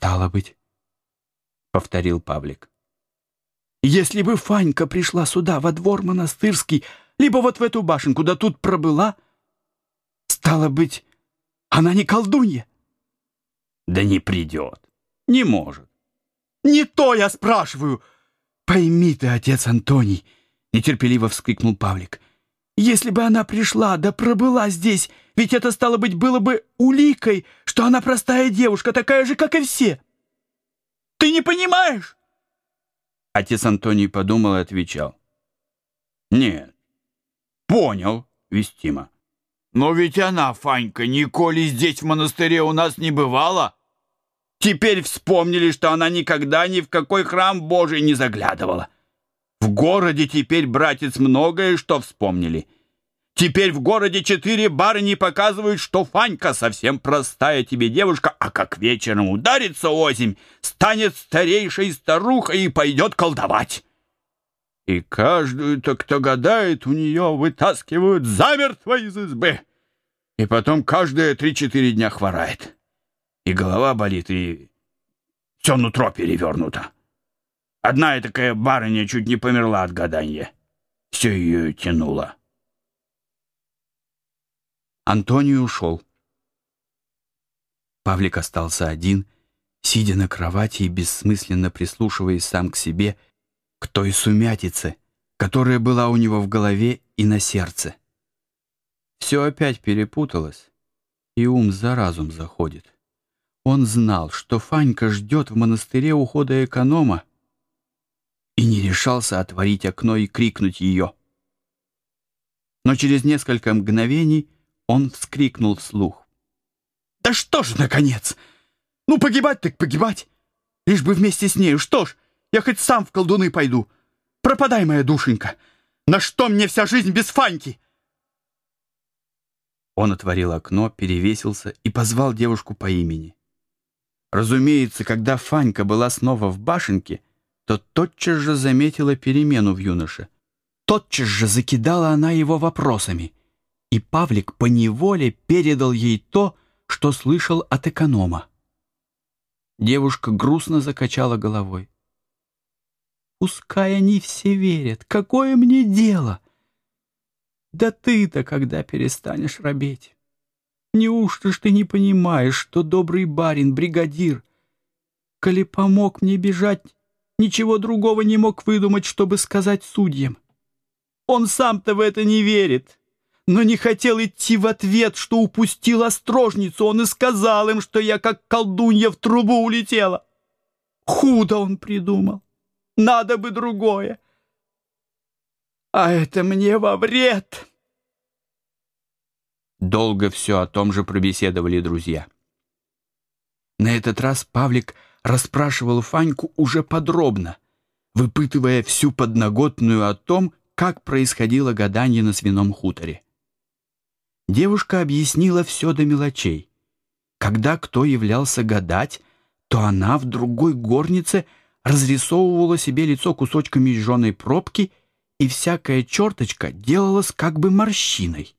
«Стало быть», — повторил Павлик. «Если бы Фанька пришла сюда, во двор монастырский, либо вот в эту башенку, да тут пробыла, стало быть, она не колдунья». «Да не придет, не может». «Не то я спрашиваю!» «Пойми ты, отец Антоний!» — нетерпеливо вскрикнул Павлик. «Если бы она пришла, да пробыла здесь, ведь это, стало быть, было бы уликой, что она простая девушка, такая же, как и все. Ты не понимаешь?» Отец Антоний подумал и отвечал. «Нет, понял, Вестима. Но ведь она, Фанька, николи здесь в монастыре у нас не бывала. Теперь вспомнили, что она никогда ни в какой храм Божий не заглядывала. В городе теперь, братец, многое что вспомнили. Теперь в городе четыре барыни показывают, что Фанька совсем простая тебе девушка, а как вечером ударится озимь, станет старейшей старухой и пойдет колдовать. И каждую-то, кто гадает, у нее вытаскивают замертво из избы. И потом каждые три-четыре дня хворает. И голова болит, и все нутро перевернуто. Одна такая барыня чуть не померла от гаданья. Все ее тянуло. Антоний ушел. Павлик остался один, сидя на кровати и бессмысленно прислушиваясь сам к себе, к той сумятице, которая была у него в голове и на сердце. Все опять перепуталось, и ум за разум заходит. Он знал, что Фанька ждет в монастыре ухода эконома, и не решался отворить окно и крикнуть ее. Но через несколько мгновений он вскрикнул вслух. «Да что ж, наконец! Ну, погибать так погибать! Лишь бы вместе с нею, что ж, я хоть сам в колдуны пойду! Пропадай, моя душенька! На что мне вся жизнь без Фаньки?» Он отворил окно, перевесился и позвал девушку по имени. Разумеется, когда Фанька была снова в башенке, то тотчас же заметила перемену в юноше. Тотчас же закидала она его вопросами, и Павлик поневоле передал ей то, что слышал от эконома. Девушка грустно закачала головой. «Пускай они все верят, какое мне дело? Да ты-то когда перестанешь робеть?» Неужто ж ты не понимаешь, что добрый барин, бригадир, коли помог мне бежать, ничего другого не мог выдумать, чтобы сказать судьям? Он сам-то в это не верит, но не хотел идти в ответ, что упустил острожницу. Он и сказал им, что я как колдунья в трубу улетела. Худо он придумал. Надо бы другое. А это мне во вред. Долго все о том же пробеседовали друзья. На этот раз Павлик расспрашивал Фаньку уже подробно, выпытывая всю подноготную о том, как происходило гадание на свином хуторе. Девушка объяснила все до мелочей. Когда кто являлся гадать, то она в другой горнице разрисовывала себе лицо кусочками жженой пробки, и всякая черточка делалась как бы морщиной.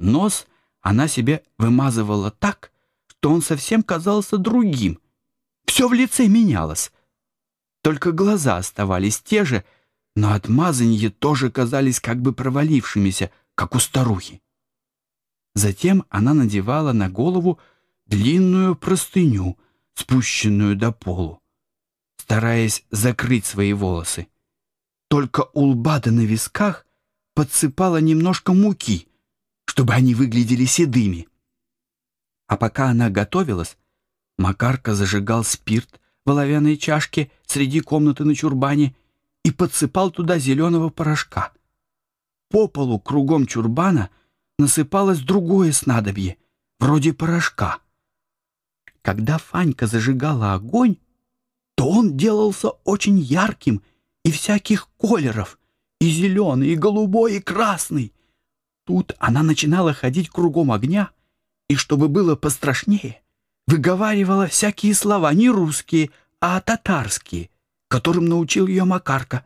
Нос она себе вымазывала так, что он совсем казался другим. Все в лице менялось. Только глаза оставались те же, но отмазанье тоже казались как бы провалившимися, как у старухи. Затем она надевала на голову длинную простыню, спущенную до полу, стараясь закрыть свои волосы. Только у лба да на висках подсыпала немножко муки, чтобы они выглядели седыми. А пока она готовилась, Макарка зажигал спирт в оловянной чашке среди комнаты на чурбане и подсыпал туда зеленого порошка. По полу кругом чурбана насыпалось другое снадобье, вроде порошка. Когда Фанька зажигала огонь, то он делался очень ярким и всяких колеров, и зеленый, и голубой, и красный. Тут она начинала ходить кругом огня, и, чтобы было пострашнее, выговаривала всякие слова, не русские, а татарские, которым научил ее Макарка.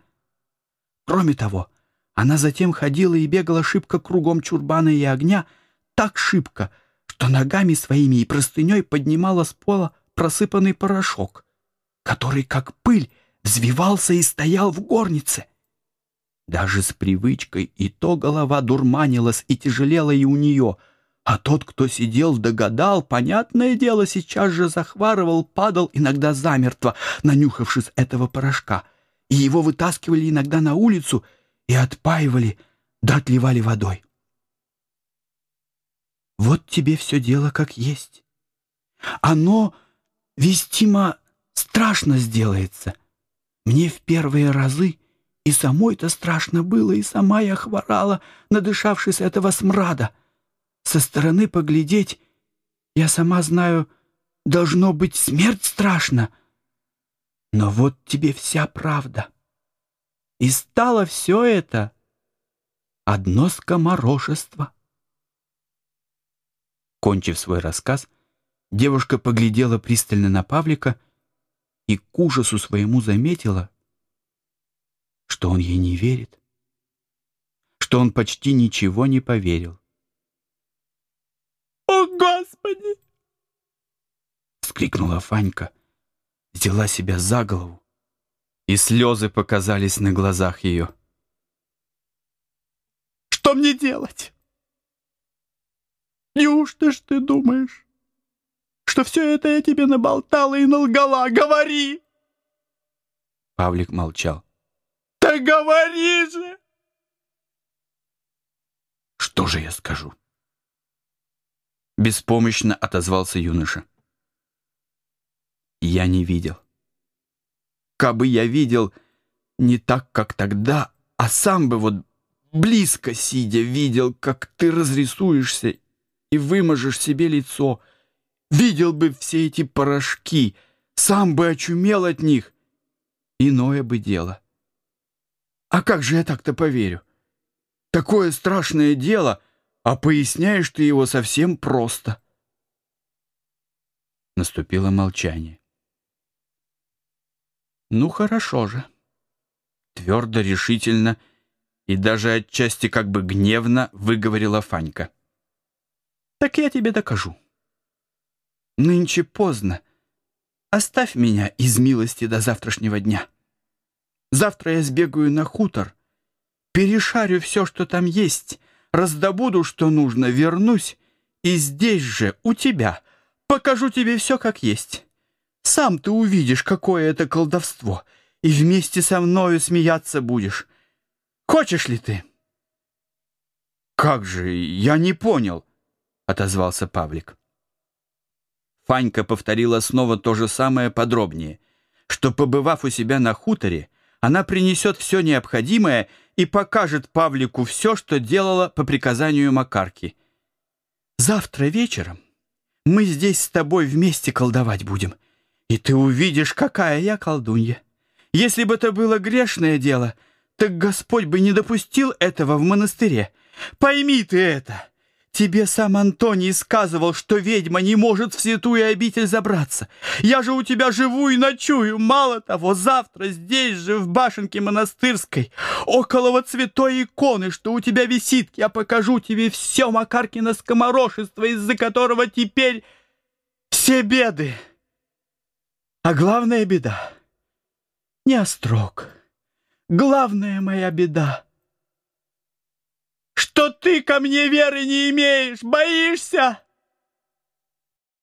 Кроме того, она затем ходила и бегала шибко кругом чурбана и огня, так шибко, что ногами своими и простыней поднимала с пола просыпанный порошок, который, как пыль, взвивался и стоял в горнице. Даже с привычкой и то голова дурманилась и тяжелела и у нее, а тот, кто сидел, догадал, понятное дело, сейчас же захварывал, падал иногда замертво, нанюхавшись этого порошка, и его вытаскивали иногда на улицу и отпаивали, да отливали водой. Вот тебе все дело как есть. Оно вестимо страшно сделается. Мне в первые разы и самой-то страшно было, и сама я хворала, надышавшись этого смрада. Со стороны поглядеть, я сама знаю, должно быть смерть страшна. Но вот тебе вся правда. И стало все это одно скоморошество. Кончив свой рассказ, девушка поглядела пристально на Павлика и к ужасу своему заметила, что он ей не верит, что он почти ничего не поверил. «О, Господи!» — вскрикнула Фанька, взяла себя за голову, и слезы показались на глазах ее. «Что мне делать? Неужто ж ты думаешь, что все это я тебе наболтала и налгала? Говори!» Павлик молчал. Да говори же! Что же я скажу? Беспомощно отозвался юноша. Я не видел. Кабы я видел не так, как тогда, а сам бы вот близко сидя видел, как ты разрисуешься и выможешь себе лицо, видел бы все эти порошки, сам бы очумел от них. Иное бы дело. А как же я так-то поверю? Такое страшное дело, а поясняешь ты его совсем просто. Наступило молчание. Ну, хорошо же. Твердо, решительно и даже отчасти как бы гневно выговорила Фанька. Так я тебе докажу. Нынче поздно. Оставь меня из милости до завтрашнего дня. Завтра я сбегаю на хутор, перешарю все, что там есть, раздобуду, что нужно, вернусь, и здесь же, у тебя, покажу тебе все, как есть. Сам ты увидишь, какое это колдовство, и вместе со мною смеяться будешь. Хочешь ли ты?» «Как же, я не понял», — отозвался Павлик. Фанька повторила снова то же самое подробнее, что, побывав у себя на хуторе, она принесет все необходимое и покажет Павлику все, что делала по приказанию Макарки. «Завтра вечером мы здесь с тобой вместе колдовать будем, и ты увидишь, какая я колдунья. Если бы это было грешное дело, так Господь бы не допустил этого в монастыре. Пойми ты это!» Тебе сам Антоний сказывал, что ведьма не может в святую обитель забраться. Я же у тебя живу и ночую. Мало того, завтра здесь же, в башенке монастырской, около вот святой иконы, что у тебя висит, я покажу тебе все Макаркино скоморошество, из-за которого теперь все беды. А главная беда — не острог. Главная моя беда — что ты ко мне веры не имеешь, боишься?